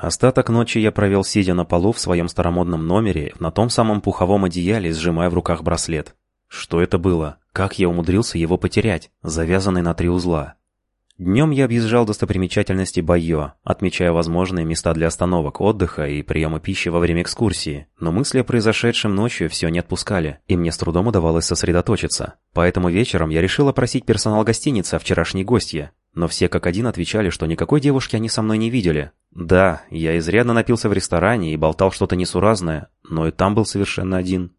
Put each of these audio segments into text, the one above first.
Остаток ночи я провел сидя на полу в своем старомодном номере, на том самом пуховом одеяле, сжимая в руках браслет. Что это было? Как я умудрился его потерять, завязанный на три узла? Днем я объезжал достопримечательности Байо, отмечая возможные места для остановок, отдыха и приема пищи во время экскурсии, но мысли о произошедшем ночью все не отпускали, и мне с трудом удавалось сосредоточиться. Поэтому вечером я решил опросить персонал гостиницы о вчерашней гостье, но все как один отвечали, что никакой девушки они со мной не видели. Да, я изрядно напился в ресторане и болтал что-то несуразное, но и там был совершенно один.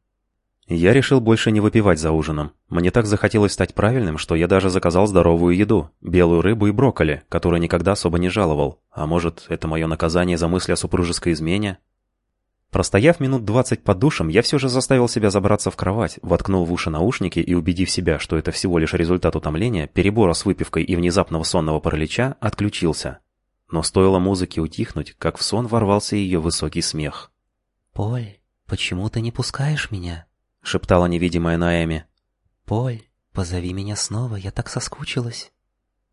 Я решил больше не выпивать за ужином. Мне так захотелось стать правильным, что я даже заказал здоровую еду, белую рыбу и брокколи, которую никогда особо не жаловал. А может, это мое наказание за мысли о супружеской измене? Простояв минут двадцать под душем, я все же заставил себя забраться в кровать, воткнул в уши наушники и, убедив себя, что это всего лишь результат утомления, перебора с выпивкой и внезапного сонного паралича, отключился. Но стоило музыке утихнуть, как в сон ворвался ее высокий смех. «Поль, почему ты не пускаешь меня?» — шептала невидимая Наэми. «Поль, позови меня снова, я так соскучилась».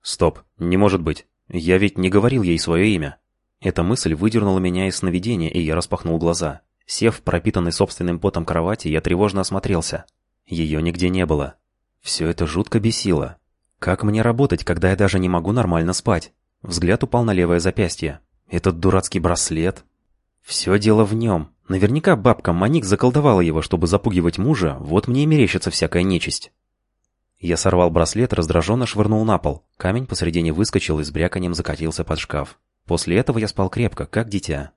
«Стоп, не может быть. Я ведь не говорил ей свое имя». Эта мысль выдернула меня из сновидения, и я распахнул глаза. Сев в пропитанной собственным потом кровати, я тревожно осмотрелся. Ее нигде не было. Все это жутко бесило. Как мне работать, когда я даже не могу нормально спать? Взгляд упал на левое запястье. Этот дурацкий браслет. Все дело в нем. Наверняка бабка Маник заколдовала его, чтобы запугивать мужа, вот мне и мерещится всякая нечисть. Я сорвал браслет, раздраженно швырнул на пол. Камень посредине выскочил и с бряканьем закатился под шкаф. После этого я спал крепко, как дитя.